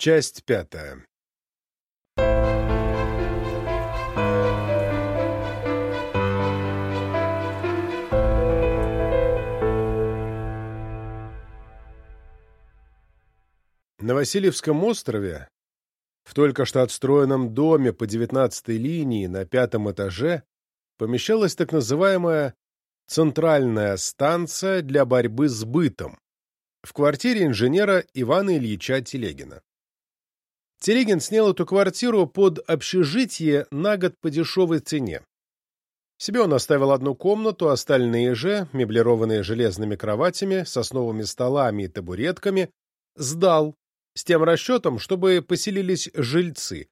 Часть пятая. На Васильевском острове, в только что отстроенном доме по 19-й линии на пятом этаже, помещалась так называемая «центральная станция для борьбы с бытом» в квартире инженера Ивана Ильича Телегина. Телегин снял эту квартиру под общежитие на год по дешевой цене. Себе он оставил одну комнату, остальные же, меблированные железными кроватями, сосновыми столами и табуретками, сдал, с тем расчетом, чтобы поселились жильцы,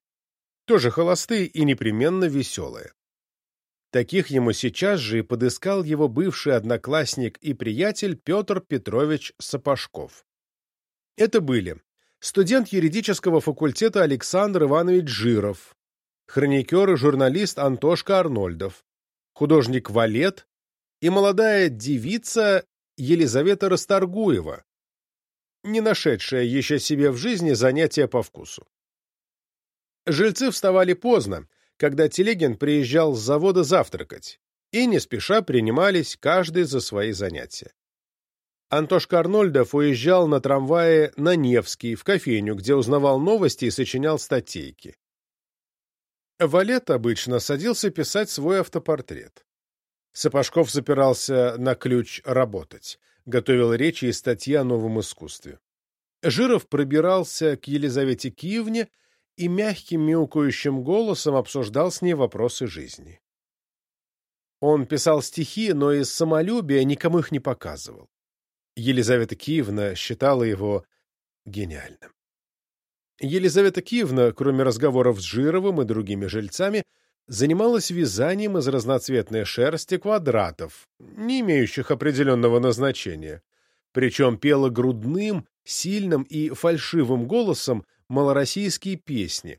тоже холостые и непременно веселые. Таких ему сейчас же и подыскал его бывший одноклассник и приятель Петр Петрович Сапожков. Это были студент юридического факультета Александр Иванович Жиров, хроникер и журналист Антошка Арнольдов, художник Валет и молодая девица Елизавета Расторгуева, не нашедшая еще себе в жизни занятия по вкусу. Жильцы вставали поздно, когда Телегин приезжал с завода завтракать, и не спеша принимались каждый за свои занятия. Антошка Арнольдов уезжал на трамвае на Невский, в кофейню, где узнавал новости и сочинял статейки. Валет обычно садился писать свой автопортрет. Сапожков запирался на ключ работать, готовил речи и статьи о новом искусстве. Жиров пробирался к Елизавете Киевне и мягким мяукающим голосом обсуждал с ней вопросы жизни. Он писал стихи, но из самолюбия никому их не показывал. Елизавета Киевна считала его гениальным. Елизавета Киевна, кроме разговоров с Жировым и другими жильцами, занималась вязанием из разноцветной шерсти квадратов, не имеющих определенного назначения, причем пела грудным, сильным и фальшивым голосом малороссийские песни,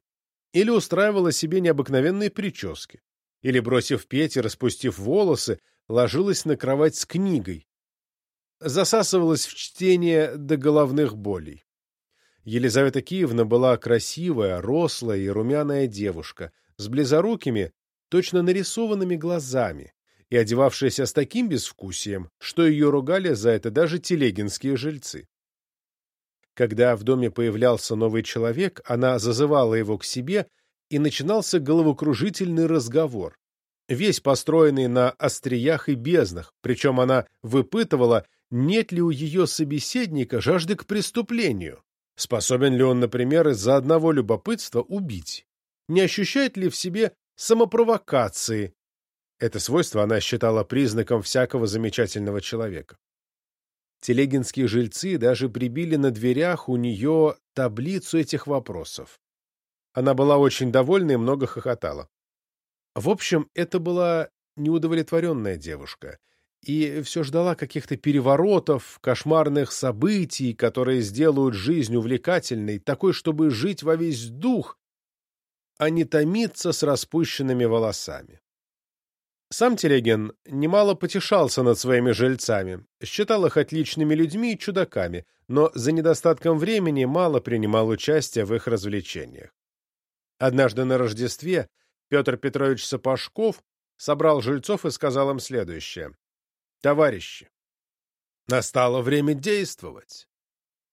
или устраивала себе необыкновенные прически, или, бросив петь и распустив волосы, ложилась на кровать с книгой, засасывалась в чтение до головных болей. Елизавета Киевна была красивая, рослая и румяная девушка, с близорукими, точно нарисованными глазами, и одевавшаяся с таким безвкусием, что ее ругали за это даже телегинские жильцы. Когда в доме появлялся новый человек, она зазывала его к себе, и начинался головокружительный разговор, весь построенный на остриях и безднах, причем она выпытывала, нет ли у ее собеседника жажды к преступлению, способен ли он, например, из-за одного любопытства убить, не ощущает ли в себе самопровокации. Это свойство она считала признаком всякого замечательного человека. Телегинские жильцы даже прибили на дверях у нее таблицу этих вопросов. Она была очень довольна и много хохотала. В общем, это была неудовлетворенная девушка, и все ждала каких-то переворотов, кошмарных событий, которые сделают жизнь увлекательной, такой, чтобы жить во весь дух, а не томиться с распущенными волосами. Сам Телегин немало потешался над своими жильцами, считал их отличными людьми и чудаками, но за недостатком времени мало принимал участие в их развлечениях. Однажды на Рождестве Петр Петрович Сапожков собрал жильцов и сказал им следующее. «Товарищи, настало время действовать.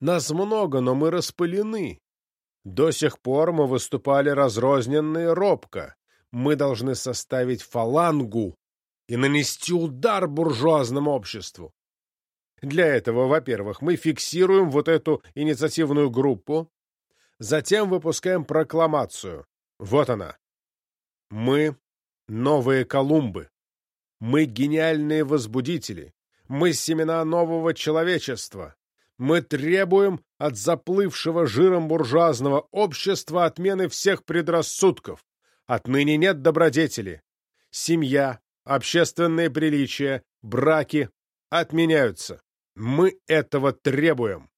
Нас много, но мы распылены. До сих пор мы выступали разрозненные робко, мы должны составить фалангу и нанести удар буржуазному обществу. Для этого, во-первых, мы фиксируем вот эту инициативную группу, затем выпускаем прокламацию. Вот она. Мы — новые Колумбы. Мы — гениальные возбудители. Мы — семена нового человечества. Мы требуем от заплывшего жиром буржуазного общества отмены всех предрассудков. Отныне нет добродетели. Семья, общественные приличия, браки отменяются. Мы этого требуем.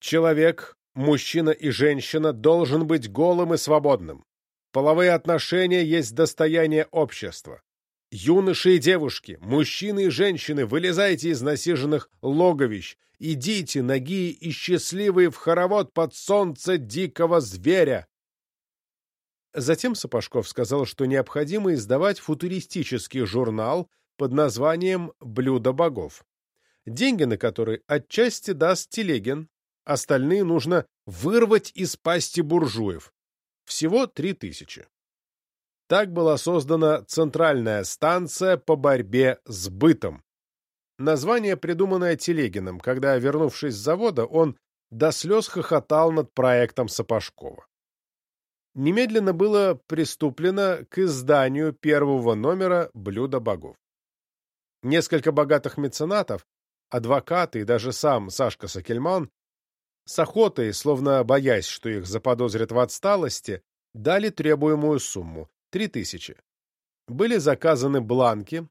Человек, мужчина и женщина должен быть голым и свободным. Половые отношения есть достояние общества. Юноши и девушки, мужчины и женщины, вылезайте из насиженных логовищ Идите, ноги и счастливые, в хоровод под солнце дикого зверя!» Затем Сапожков сказал, что необходимо издавать футуристический журнал под названием «Блюдо богов», деньги на который отчасти даст Телегин, остальные нужно вырвать из пасти буржуев. Всего три тысячи. Так была создана Центральная станция по борьбе с бытом. Название, придуманное Телегиным, когда, вернувшись с завода, он до слез хохотал над проектом Сапожкова. Немедленно было приступлено к изданию первого номера «Блюда богов». Несколько богатых меценатов, адвокаты и даже сам Сашка Сакельман с охотой, словно боясь, что их заподозрят в отсталости, дали требуемую сумму Три тысячи. Были заказаны бланки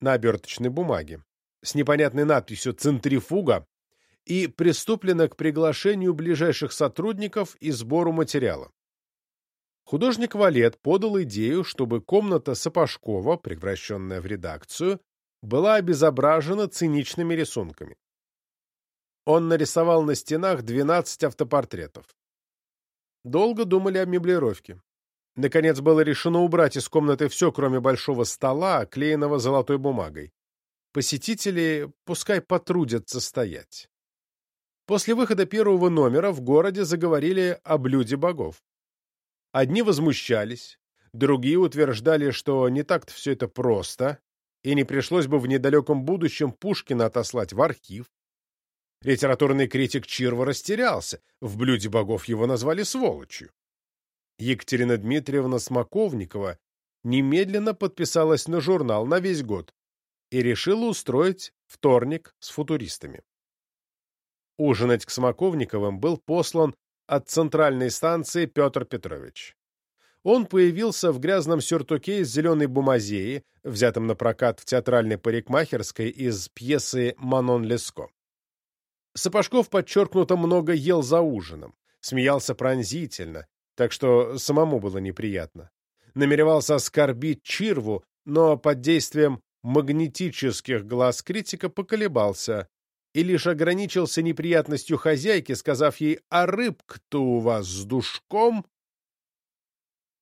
на оберточной бумаге с непонятной надписью «Центрифуга» и приступлено к приглашению ближайших сотрудников и сбору материала. Художник Валет подал идею, чтобы комната Сапожкова, превращенная в редакцию, была обезображена циничными рисунками. Он нарисовал на стенах 12 автопортретов. Долго думали о меблировке. Наконец было решено убрать из комнаты все, кроме большого стола, оклеенного золотой бумагой. Посетители пускай потрудятся стоять. После выхода первого номера в городе заговорили о блюде богов. Одни возмущались, другие утверждали, что не так-то все это просто, и не пришлось бы в недалеком будущем Пушкина отослать в архив. Литературный критик Чирва растерялся, в блюде богов его назвали сволочью. Екатерина Дмитриевна Смоковникова немедленно подписалась на журнал на весь год и решила устроить вторник с футуристами. Ужинать к Смоковниковым был послан от центральной станции Петр Петрович. Он появился в грязном сюртуке из зеленой бумазеи, взятом на прокат в театральной парикмахерской из пьесы «Манон Леско». Сапожков подчеркнуто много ел за ужином, смеялся пронзительно, так что самому было неприятно. Намеревался оскорбить Чирву, но под действием магнетических глаз критика поколебался и лишь ограничился неприятностью хозяйки, сказав ей «А рыбка-то у вас с душком?»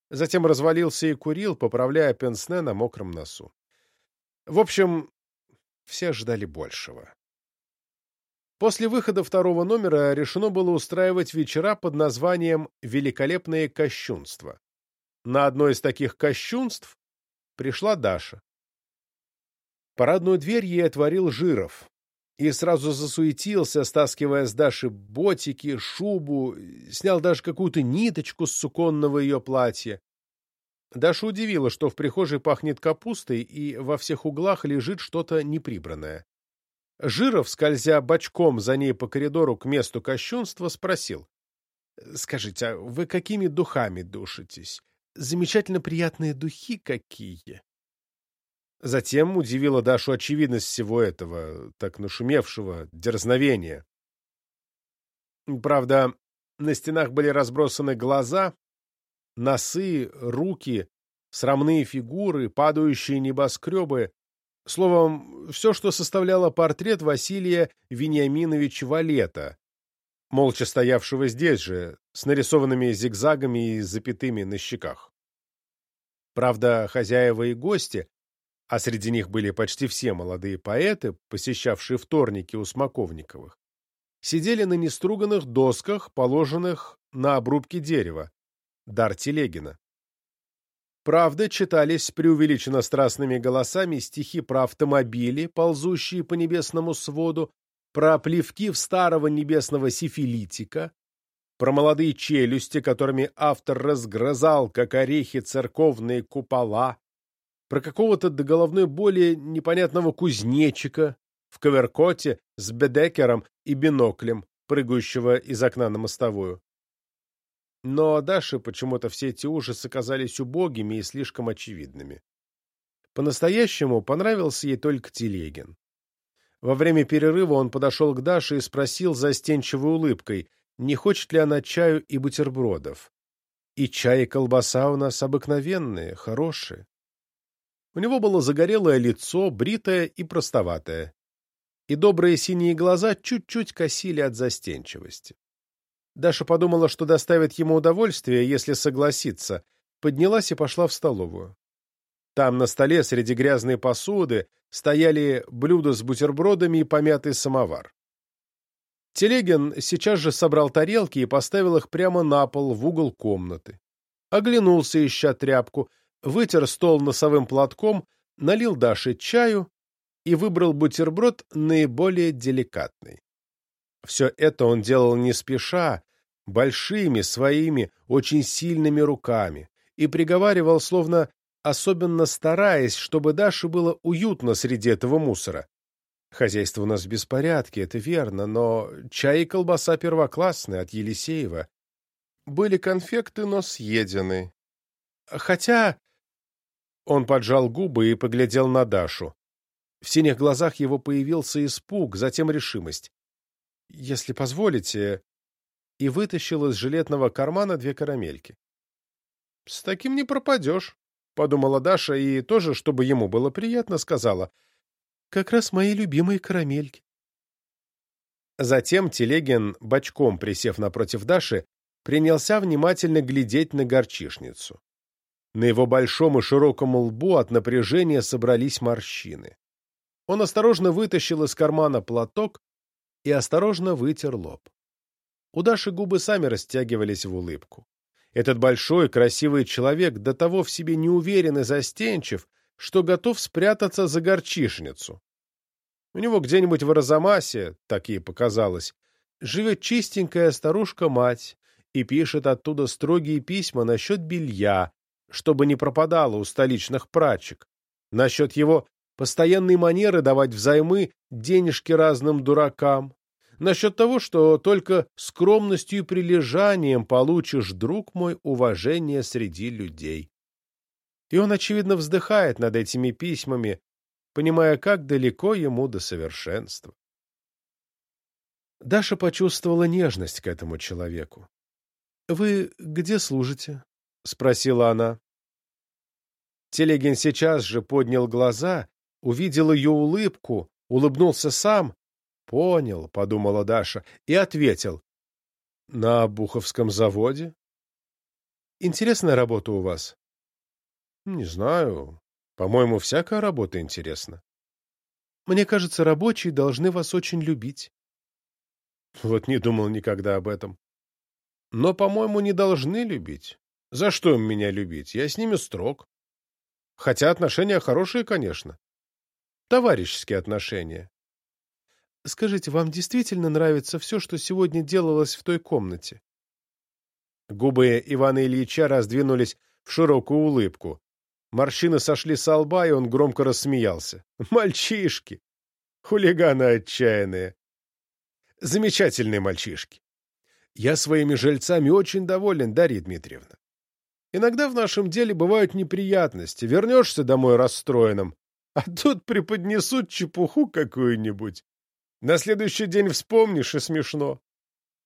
Затем развалился и курил, поправляя пенсне на мокром носу. В общем, все ждали большего. После выхода второго номера решено было устраивать вечера под названием «Великолепные кощунства». На одно из таких кощунств пришла Даша. Парадную дверь ей отворил Жиров и сразу засуетился, стаскивая с Даши ботики, шубу, снял даже какую-то ниточку с суконного ее платья. Даша удивила, что в прихожей пахнет капустой и во всех углах лежит что-то неприбранное. Жиров, скользя бочком за ней по коридору к месту кощунства, спросил. — Скажите, а вы какими духами душитесь? Замечательно приятные духи какие! Затем удивила Дашу очевидность всего этого, так нашумевшего, дерзновения. Правда, на стенах были разбросаны глаза, носы, руки, срамные фигуры, падающие небоскребы, Словом, все, что составляло портрет Василия Вениаминовича Валета, молча стоявшего здесь же, с нарисованными зигзагами и запятыми на щеках. Правда, хозяева и гости, а среди них были почти все молодые поэты, посещавшие вторники у Смоковниковых, сидели на неструганных досках, положенных на обрубки дерева, дар Телегина. Правда, читались преувеличенно страстными голосами стихи про автомобили, ползущие по небесному своду, про плевки в старого небесного сифилитика, про молодые челюсти, которыми автор разгрызал, как орехи, церковные купола, про какого-то до головной боли непонятного кузнечика в коверкоте с бедекером и биноклем, прыгающего из окна на мостовую. Но Даше почему-то все эти ужасы казались убогими и слишком очевидными. По-настоящему понравился ей только Телегин. Во время перерыва он подошел к Даше и спросил застенчивой улыбкой, не хочет ли она чаю и бутербродов. И чай и колбаса у нас обыкновенные, хорошие. У него было загорелое лицо, бритое и простоватое. и добрые синие глаза чуть-чуть косили от застенчивости. Даша подумала, что доставит ему удовольствие, если согласится, поднялась и пошла в столовую. Там на столе среди грязной посуды стояли блюда с бутербродами и помятый самовар. Телегин сейчас же собрал тарелки и поставил их прямо на пол в угол комнаты. Оглянулся, ища тряпку, вытер стол носовым платком, налил Даше чаю и выбрал бутерброд наиболее деликатный. Все это он делал не спеша, большими своими, очень сильными руками, и приговаривал, словно особенно стараясь, чтобы Даше было уютно среди этого мусора. Хозяйство у нас в беспорядке, это верно, но чай и колбаса первоклассные от Елисеева. Были конфекты, но съедены. Хотя... Он поджал губы и поглядел на Дашу. В синих глазах его появился испуг, затем решимость. «Если позволите...» И вытащил из жилетного кармана две карамельки. «С таким не пропадешь», — подумала Даша и тоже, чтобы ему было приятно, сказала. «Как раз мои любимые карамельки». Затем Телегин, бочком присев напротив Даши, принялся внимательно глядеть на горчишницу. На его большом и широком лбу от напряжения собрались морщины. Он осторожно вытащил из кармана платок и осторожно вытер лоб. У Даши губы сами растягивались в улыбку. Этот большой, красивый человек до того в себе неуверен и застенчив, что готов спрятаться за горчишницу. У него где-нибудь в Арзамасе, так ей показалось, живет чистенькая старушка-мать и пишет оттуда строгие письма насчет белья, чтобы не пропадало у столичных прачек, насчет его постоянной манеры давать взаймы денежки разным дуракам, насчет того, что только скромностью и прилежанием получишь, друг мой, уважение среди людей. И он, очевидно, вздыхает над этими письмами, понимая, как далеко ему до совершенства. Даша почувствовала нежность к этому человеку. — Вы где служите? — спросила она. Телегин сейчас же поднял глаза увидел ее улыбку, улыбнулся сам. «Понял», — подумала Даша, и ответил. «На Буховском заводе?» «Интересная работа у вас?» «Не знаю. По-моему, всякая работа интересна». «Мне кажется, рабочие должны вас очень любить». Вот не думал никогда об этом. «Но, по-моему, не должны любить. За что им меня любить? Я с ними строг. Хотя отношения хорошие, конечно товарищеские отношения. Скажите, вам действительно нравится все, что сегодня делалось в той комнате? Губы Ивана Ильича раздвинулись в широкую улыбку. Морщины сошли со лба, и он громко рассмеялся. «Мальчишки! Хулиганы отчаянные! Замечательные мальчишки! Я своими жильцами очень доволен, Дарья Дмитриевна. Иногда в нашем деле бывают неприятности. Вернешься домой расстроенным, а тут преподнесут чепуху какую-нибудь. На следующий день вспомнишь, и смешно.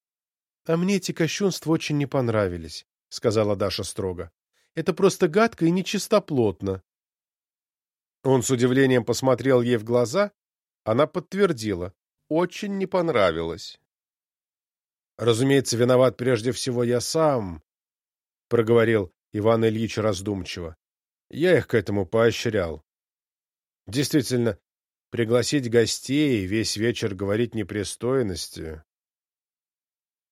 — А мне эти кощунства очень не понравились, — сказала Даша строго. — Это просто гадко и нечистоплотно. Он с удивлением посмотрел ей в глаза. Она подтвердила. Очень не понравилось. — Разумеется, виноват прежде всего я сам, — проговорил Иван Ильич раздумчиво. Я их к этому поощрял. Действительно, пригласить гостей и весь вечер говорить непристойности.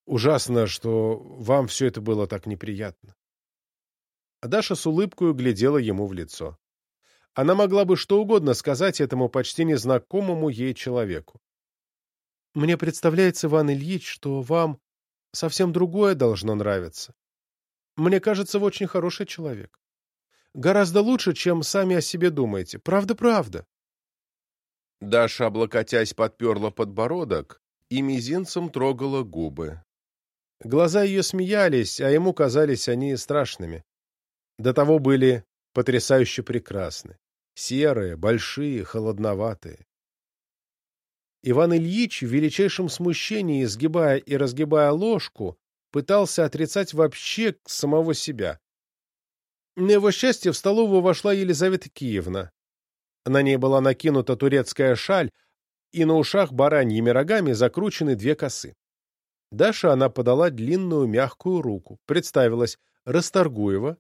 Ужасно, что вам все это было так неприятно. А Даша с улыбкой глядела ему в лицо. Она могла бы что угодно сказать этому почти незнакомому ей человеку. «Мне представляется, Иван Ильич, что вам совсем другое должно нравиться. Мне кажется, вы очень хороший человек. Гораздо лучше, чем сами о себе думаете. Правда-правда. Даша, облокотясь, подперла подбородок и мизинцем трогала губы. Глаза ее смеялись, а ему казались они страшными. До того были потрясающе прекрасны. Серые, большие, холодноватые. Иван Ильич в величайшем смущении, сгибая и разгибая ложку, пытался отрицать вообще самого себя. На его счастье в столовую вошла Елизавета Киевна. На ней была накинута турецкая шаль, и на ушах бараньими рогами закручены две косы. Даша она подала длинную мягкую руку, представилась Расторгуева,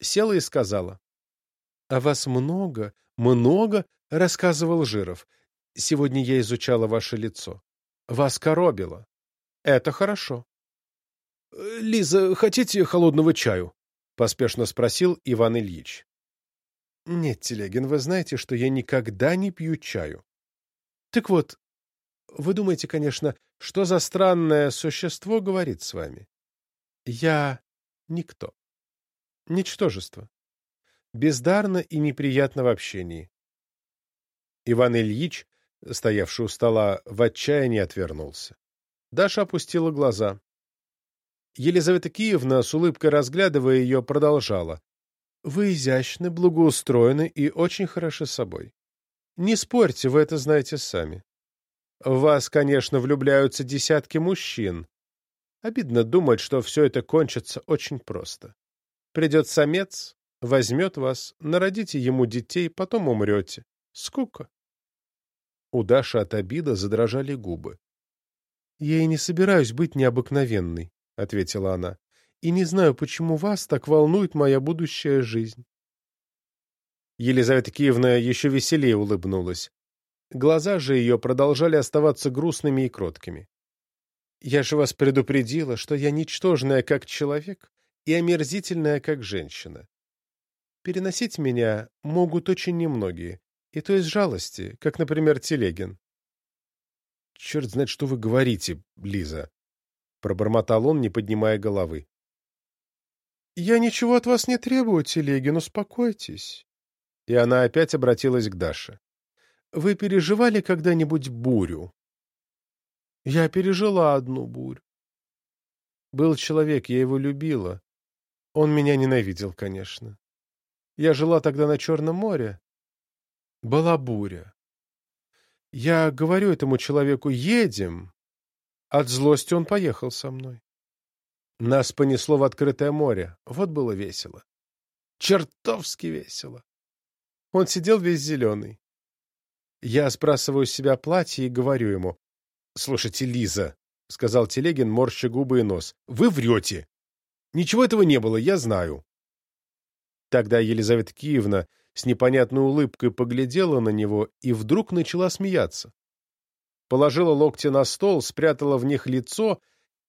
села и сказала. — О вас много, много, — рассказывал Жиров. Сегодня я изучала ваше лицо. Вас коробило. Это хорошо. — Лиза, хотите холодного чаю? — поспешно спросил Иван Ильич. — Нет, Телегин, вы знаете, что я никогда не пью чаю. Так вот, вы думаете, конечно, что за странное существо говорит с вами? Я никто. Ничтожество. Бездарно и неприятно в общении. Иван Ильич, стоявший у стола, в отчаянии отвернулся. Даша опустила глаза. Елизавета Киевна, с улыбкой разглядывая ее, продолжала. — Вы изящны, благоустроены и очень хороши собой. Не спорьте, вы это знаете сами. В вас, конечно, влюбляются десятки мужчин. Обидно думать, что все это кончится очень просто. Придет самец, возьмет вас, народите ему детей, потом умрете. Скука. У Даши от обида задрожали губы. — Я и не собираюсь быть необыкновенной, — ответила она, — и не знаю, почему вас так волнует моя будущая жизнь. Елизавета Киевна еще веселее улыбнулась. Глаза же ее продолжали оставаться грустными и кроткими. «Я же вас предупредила, что я ничтожная как человек и омерзительная как женщина. Переносить меня могут очень немногие, и то из жалости, как, например, Телегин». «Черт знает, что вы говорите, Лиза», — пробормотал он, не поднимая головы. «Я ничего от вас не требую, Телегин, успокойтесь». И она опять обратилась к Даше. Вы переживали когда-нибудь бурю? Я пережила одну бурю. Был человек, я его любила. Он меня ненавидел, конечно. Я жила тогда на Черном море. Была буря. Я говорю этому человеку «едем». От злости он поехал со мной. Нас понесло в открытое море. Вот было весело. Чертовски весело. Он сидел весь зеленый. Я сбрасываю с себя платье и говорю ему. «Слушайте, Лиза», — сказал Телегин, морща губы и нос, — «вы врете. Ничего этого не было, я знаю». Тогда Елизавета Киевна с непонятной улыбкой поглядела на него и вдруг начала смеяться. Положила локти на стол, спрятала в них лицо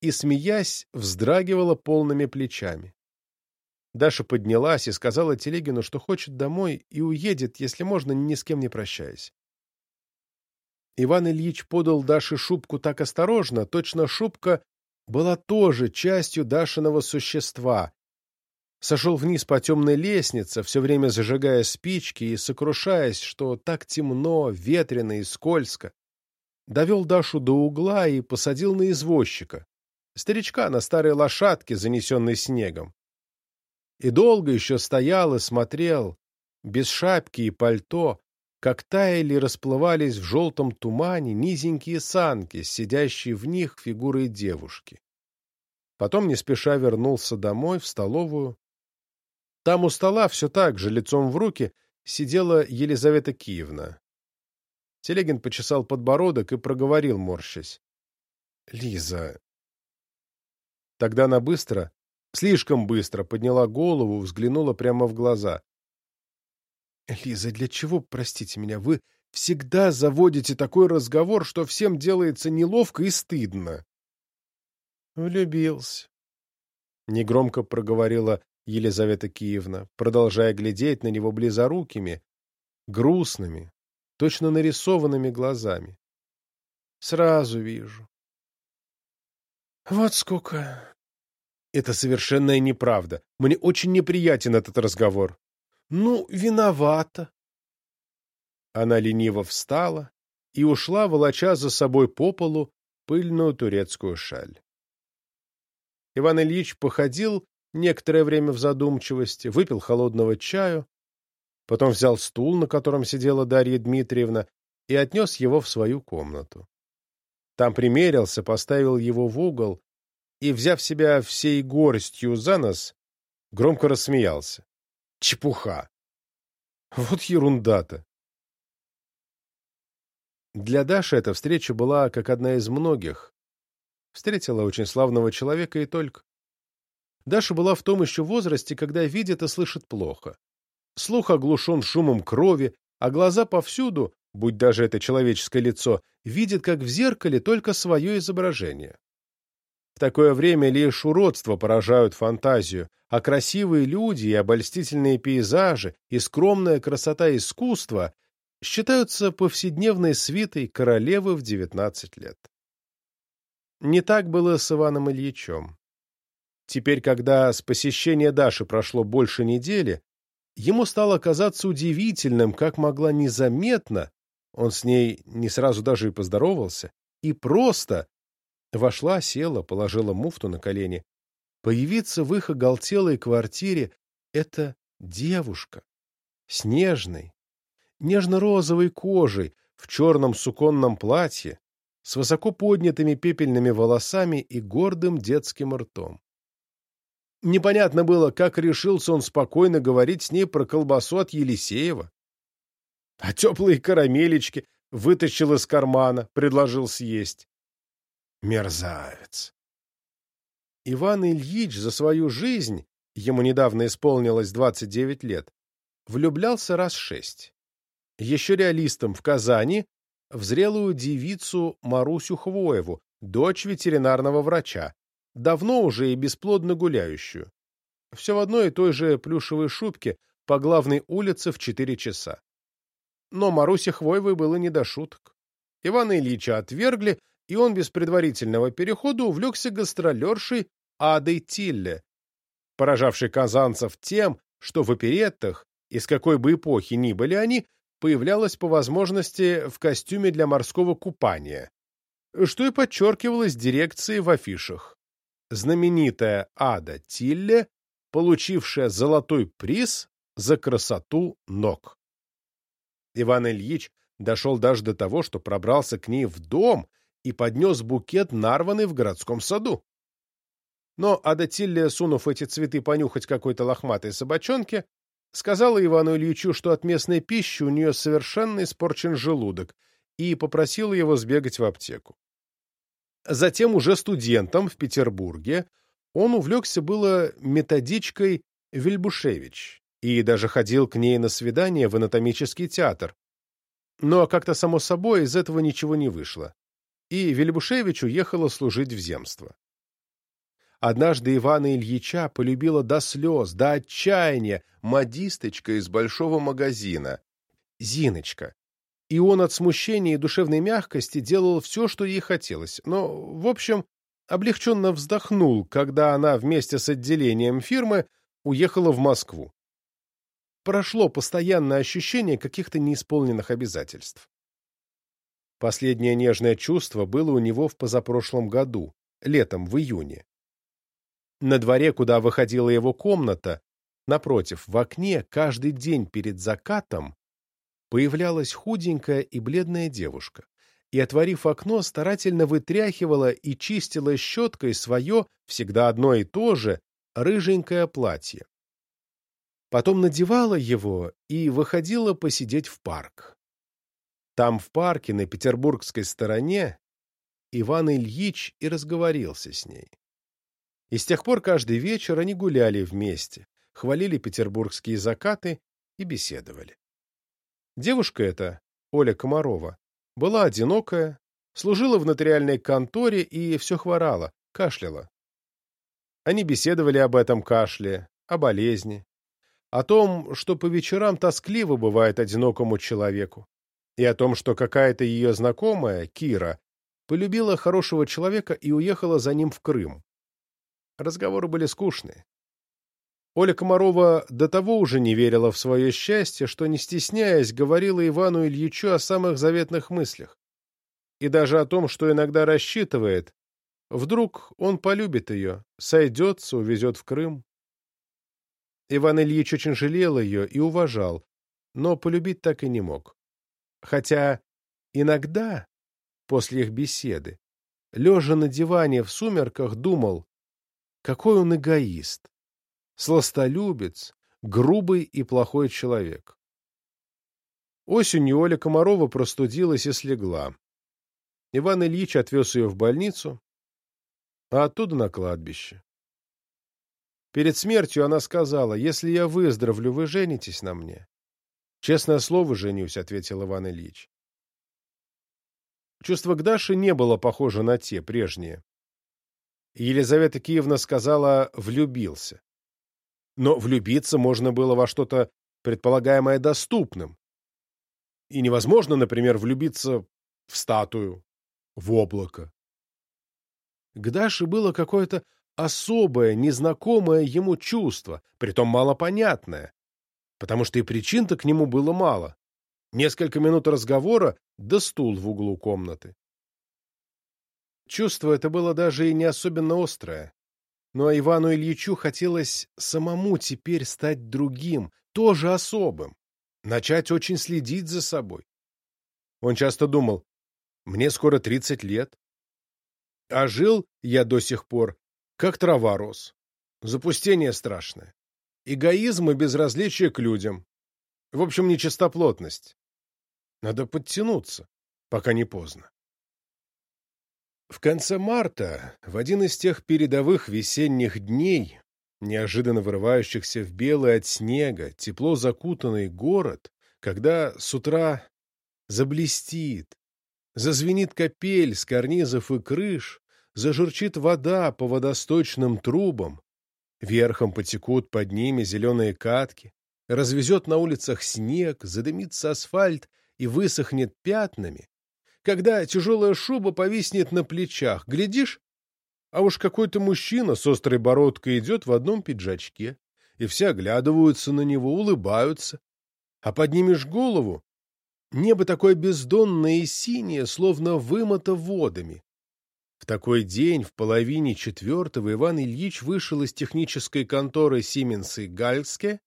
и, смеясь, вздрагивала полными плечами. Даша поднялась и сказала Телегину, что хочет домой и уедет, если можно, ни с кем не прощаясь. Иван Ильич подал Даше шубку так осторожно, точно шубка была тоже частью Дашиного существа. Сошел вниз по темной лестнице, все время зажигая спички и сокрушаясь, что так темно, ветрено и скользко. Довел Дашу до угла и посадил на извозчика, старичка на старой лошадке, занесенной снегом. И долго еще стоял и смотрел, без шапки и пальто, как таяли и расплывались в желтом тумане низенькие санки, сидящие в них фигурой девушки. Потом не спеша вернулся домой, в столовую. Там у стола все так же, лицом в руки, сидела Елизавета Киевна. Телегин почесал подбородок и проговорил, морщась. — Лиза... Тогда она быстро, слишком быстро подняла голову, взглянула прямо в глаза. Лиза, для чего, простите меня, вы всегда заводите такой разговор, что всем делается неловко и стыдно? Влюбился. Негромко проговорила Елизавета Киевна, продолжая глядеть на него близорукими, грустными, точно нарисованными глазами. Сразу вижу. Вот сколько. Это совершенная неправда. Мне очень неприятен этот разговор. Ну, виновата. Она лениво встала и ушла, волоча за собой по полу пыльную турецкую шаль. Иван Ильич походил некоторое время в задумчивости, выпил холодного чаю, потом взял стул, на котором сидела Дарья Дмитриевна, и отнес его в свою комнату. Там примерился, поставил его в угол и, взяв себя всей горстью за нос, громко рассмеялся. Чепуха. Вот ерунда-то. Для Даши эта встреча была как одна из многих. Встретила очень славного человека и только. Даша была в том еще возрасте, когда видит и слышит плохо. Слух оглушен шумом крови, а глаза повсюду, будь даже это человеческое лицо, видят, как в зеркале, только свое изображение. В такое время лишь уродство поражают фантазию, а красивые люди и обольстительные пейзажи и скромная красота искусства считаются повседневной свитой королевы в девятнадцать лет. Не так было с Иваном Ильичем. Теперь, когда с посещения Даши прошло больше недели, ему стало казаться удивительным, как могла незаметно, он с ней не сразу даже и поздоровался, и просто вошла, села, положила муфту на колени. Появиться в их оголтелой квартире — это девушка, снежной, нежно-розовой кожей, в черном суконном платье, с высоко поднятыми пепельными волосами и гордым детским ртом. Непонятно было, как решился он спокойно говорить с ней про колбасу от Елисеева. А теплые карамелечки вытащил из кармана, предложил съесть. Мерзавец. Иван Ильич за свою жизнь, ему недавно исполнилось 29 лет, влюблялся раз шесть. Еще реалистом в Казани в зрелую девицу Марусю Хвоеву, дочь ветеринарного врача, давно уже и бесплодно гуляющую. Все в одной и той же плюшевой шубке по главной улице в четыре часа. Но Марусе Хвоевой было не до шуток. Ивана Ильича отвергли, и он без предварительного перехода увлекся гастролершей Адой Тилле, поражавшей казанцев тем, что в опереттах, из какой бы эпохи ни были они, появлялась по возможности в костюме для морского купания, что и подчеркивалось дирекцией в афишах. Знаменитая Ада Тилле, получившая золотой приз за красоту ног. Иван Ильич дошел даже до того, что пробрался к ней в дом и поднес букет, нарванный в городском саду. Но Ада Тилле, сунув эти цветы понюхать какой-то лохматой собачонке, Сказала Ивану Ильичу, что от местной пищи у нее совершенно испорчен желудок, и попросила его сбегать в аптеку. Затем уже студентом в Петербурге он увлекся было методичкой Вильбушевич и даже ходил к ней на свидание в анатомический театр. Но как-то само собой из этого ничего не вышло, и Вильбушевич уехала служить в земство. Однажды Ивана Ильича полюбила до слез, до отчаяния модисточка из большого магазина, Зиночка. И он от смущения и душевной мягкости делал все, что ей хотелось. Но, в общем, облегченно вздохнул, когда она вместе с отделением фирмы уехала в Москву. Прошло постоянное ощущение каких-то неисполненных обязательств. Последнее нежное чувство было у него в позапрошлом году, летом, в июне. На дворе, куда выходила его комната, напротив, в окне, каждый день перед закатом, появлялась худенькая и бледная девушка, и, отворив окно, старательно вытряхивала и чистила щеткой свое, всегда одно и то же, рыженькое платье. Потом надевала его и выходила посидеть в парк. Там, в парке, на петербургской стороне, Иван Ильич и разговорился с ней. И с тех пор каждый вечер они гуляли вместе, хвалили петербургские закаты и беседовали. Девушка эта, Оля Комарова, была одинокая, служила в нотариальной конторе и все хворала, кашляла. Они беседовали об этом кашле, о болезни, о том, что по вечерам тоскливо бывает одинокому человеку, и о том, что какая-то ее знакомая, Кира, полюбила хорошего человека и уехала за ним в Крым. Разговоры были скучные. Оля Комарова до того уже не верила в свое счастье, что, не стесняясь, говорила Ивану Ильичу о самых заветных мыслях. И даже о том, что иногда рассчитывает, вдруг он полюбит ее, сойдется, увезет в Крым. Иван Ильич очень жалел ее и уважал, но полюбить так и не мог. Хотя иногда, после их беседы, лежа на диване в сумерках, думал, какой он эгоист, сластолюбец, грубый и плохой человек. Осенью Оля Комарова простудилась и слегла. Иван Ильич отвез ее в больницу, а оттуда на кладбище. Перед смертью она сказала, «Если я выздоровлю, вы женитесь на мне». «Честное слово, женюсь», — ответил Иван Ильич. Чувство к Даше не было похоже на те, прежние. Елизавета Киевна сказала «влюбился». Но влюбиться можно было во что-то предполагаемое доступным. И невозможно, например, влюбиться в статую, в облако. К Даше было какое-то особое, незнакомое ему чувство, притом малопонятное, потому что и причин-то к нему было мало. Несколько минут разговора, да стул в углу комнаты. Чувство это было даже и не особенно острое. Но Ивану Ильичу хотелось самому теперь стать другим, тоже особым, начать очень следить за собой. Он часто думал, мне скоро тридцать лет, а жил я до сих пор, как трава рос. Запустение страшное. Эгоизм и безразличие к людям. В общем, нечистоплотность. Надо подтянуться, пока не поздно. В конце марта, в один из тех передовых весенних дней, неожиданно вырывающихся в белый от снега, тепло закутанный город, когда с утра заблестит, зазвенит капель с карнизов и крыш, зажурчит вода по водосточным трубам, верхом потекут под ними зеленые катки, развезет на улицах снег, задымится асфальт и высохнет пятнами, когда тяжелая шуба повиснет на плечах, глядишь, а уж какой-то мужчина с острой бородкой идет в одном пиджачке, и все оглядываются на него, улыбаются. А поднимешь голову, небо такое бездонное и синее, словно вымото водами. В такой день, в половине четвертого, Иван Ильич вышел из технической конторы Сименс и Гальске,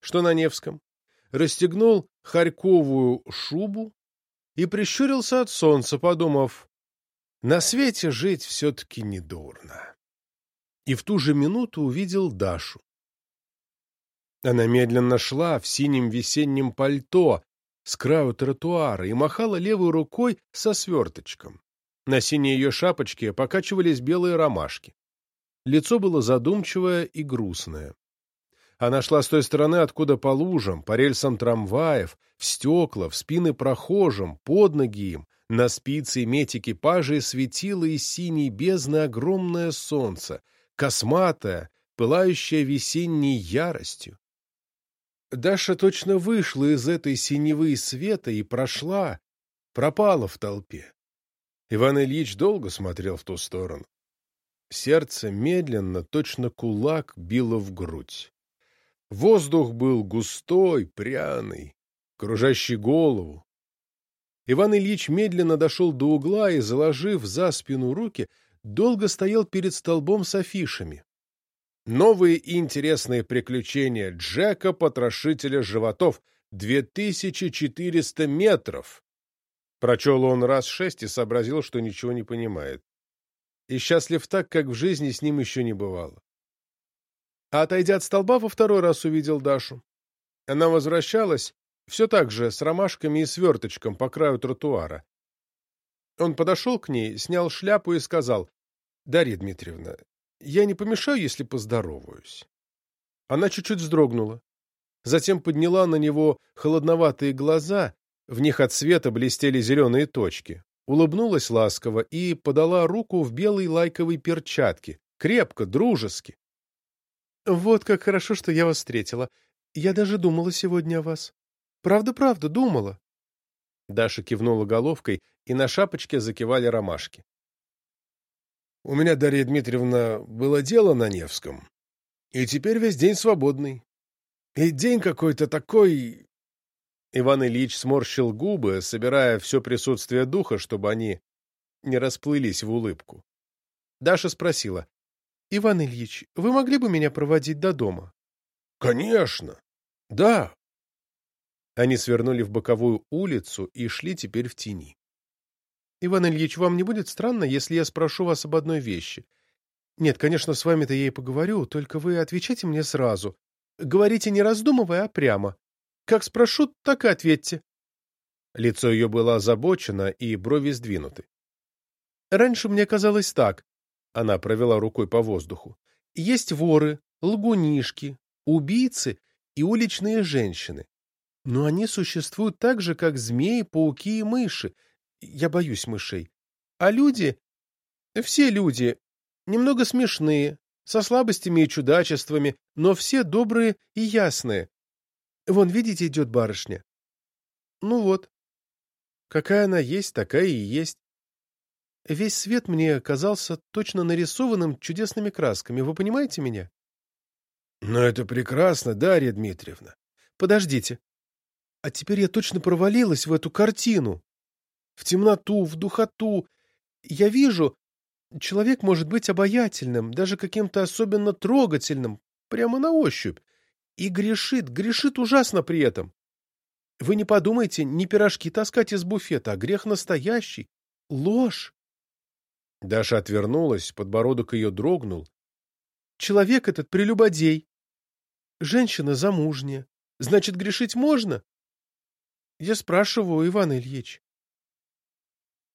что на Невском, расстегнул харьковую шубу, и прищурился от солнца, подумав, на свете жить все-таки недурно. И в ту же минуту увидел Дашу. Она медленно шла в синем весеннем пальто с краю тротуара и махала левой рукой со сверточком. На синей ее шапочке покачивались белые ромашки. Лицо было задумчивое и грустное. Она шла с той стороны, откуда по лужам, по рельсам трамваев, в стекла, в спины прохожим, под ноги им, на спицы и медь экипажей светило из синей бездны огромное солнце, косматое, пылающее весенней яростью. Даша точно вышла из этой синевы света и прошла, пропала в толпе. Иван Ильич долго смотрел в ту сторону. Сердце медленно, точно кулак, било в грудь. Воздух был густой, пряный, кружащий голову. Иван Ильич медленно дошел до угла и, заложив за спину руки, долго стоял перед столбом с афишами. Новые и интересные приключения Джека, потрошителя животов, 2400 метров. Прочел он раз шесть и сообразил, что ничего не понимает. И счастлив так, как в жизни с ним еще не бывало а, отойдя от столба, во второй раз увидел Дашу. Она возвращалась, все так же, с ромашками и сверточком по краю тротуара. Он подошел к ней, снял шляпу и сказал, «Дарья Дмитриевна, я не помешаю, если поздороваюсь». Она чуть-чуть вздрогнула. Затем подняла на него холодноватые глаза, в них от света блестели зеленые точки, улыбнулась ласково и подала руку в белой лайковой перчатке, крепко, дружески. «Вот как хорошо, что я вас встретила. Я даже думала сегодня о вас. Правда-правда, думала». Даша кивнула головкой, и на шапочке закивали ромашки. «У меня, Дарья Дмитриевна, было дело на Невском, и теперь весь день свободный. И день какой-то такой...» Иван Ильич сморщил губы, собирая все присутствие духа, чтобы они не расплылись в улыбку. Даша спросила, Иван Ильич, вы могли бы меня проводить до дома? Конечно. Да. Они свернули в боковую улицу и шли теперь в тени. Иван Ильич, вам не будет странно, если я спрошу вас об одной вещи? Нет, конечно, с вами-то я и поговорю, только вы отвечайте мне сразу. Говорите не раздумывая, а прямо. Как спрошу, так и ответьте. Лицо ее было озабочено, и брови сдвинуты. «Раньше мне казалось так», — она провела рукой по воздуху. «Есть воры, лгунишки, убийцы и уличные женщины. Но они существуют так же, как змеи, пауки и мыши. Я боюсь мышей. А люди, все люди, немного смешные, со слабостями и чудачествами, но все добрые и ясные. Вон, видите, идет барышня. Ну вот. Какая она есть, такая и есть. Весь свет мне казался точно нарисованным чудесными красками. Вы понимаете меня? Но это прекрасно, Дарья Дмитриевна. Подождите. А теперь я точно провалилась в эту картину. В темноту, в духоту. Я вижу, человек может быть обаятельным, даже каким-то особенно трогательным, прямо на ощупь, и грешит, грешит ужасно при этом. Вы не подумайте, не пирожки таскать из буфета, а грех настоящий. Ложь. Даша отвернулась, подбородок ее дрогнул. Человек этот прелюбодей. Женщина замужняя. Значит, грешить можно? Я спрашиваю, Иван Ильич.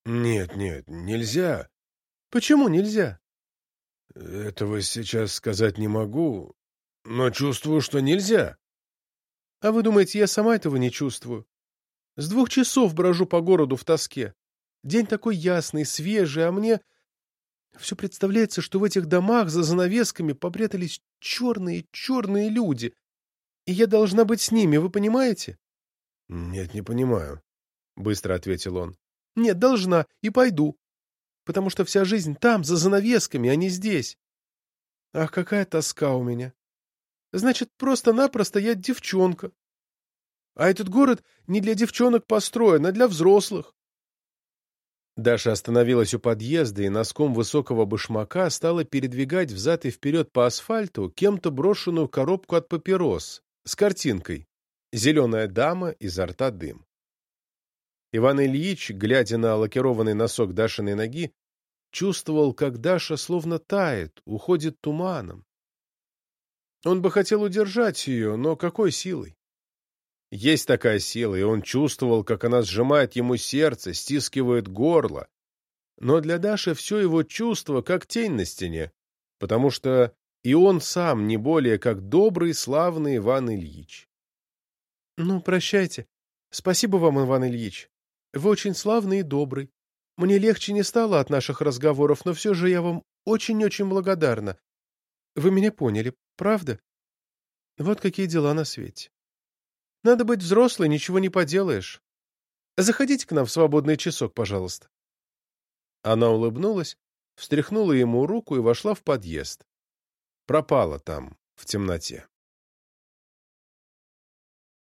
Нет, нет, нельзя. Почему нельзя? Этого сейчас сказать не могу, но чувствую, что нельзя. А вы думаете, я сама этого не чувствую? С двух часов брожу по городу в тоске. День такой ясный, свежий, а мне... Все представляется, что в этих домах за занавесками побрятались черные-черные люди, и я должна быть с ними, вы понимаете? — Нет, не понимаю, — быстро ответил он. — Нет, должна, и пойду потому что вся жизнь там, за занавесками, а не здесь. Ах, какая тоска у меня. Значит, просто-напросто я девчонка. А этот город не для девчонок построен, а для взрослых. Даша остановилась у подъезда и носком высокого башмака стала передвигать взад и вперед по асфальту кем-то брошенную коробку от папирос с картинкой «Зеленая дама, изо рта дым». Иван Ильич, глядя на лакированный носок Дашиной ноги, чувствовал, как Даша словно тает, уходит туманом. Он бы хотел удержать ее, но какой силой? Есть такая сила, и он чувствовал, как она сжимает ему сердце, стискивает горло. Но для Даши все его чувство как тень на стене, потому что и он сам не более как добрый, славный Иван Ильич. — Ну, прощайте. Спасибо вам, Иван Ильич. Вы очень славный и добрый. Мне легче не стало от наших разговоров, но все же я вам очень-очень благодарна. Вы меня поняли, правда? Вот какие дела на свете. Надо быть взрослой, ничего не поделаешь. Заходите к нам в свободный часок, пожалуйста. Она улыбнулась, встряхнула ему руку и вошла в подъезд. Пропала там, в темноте.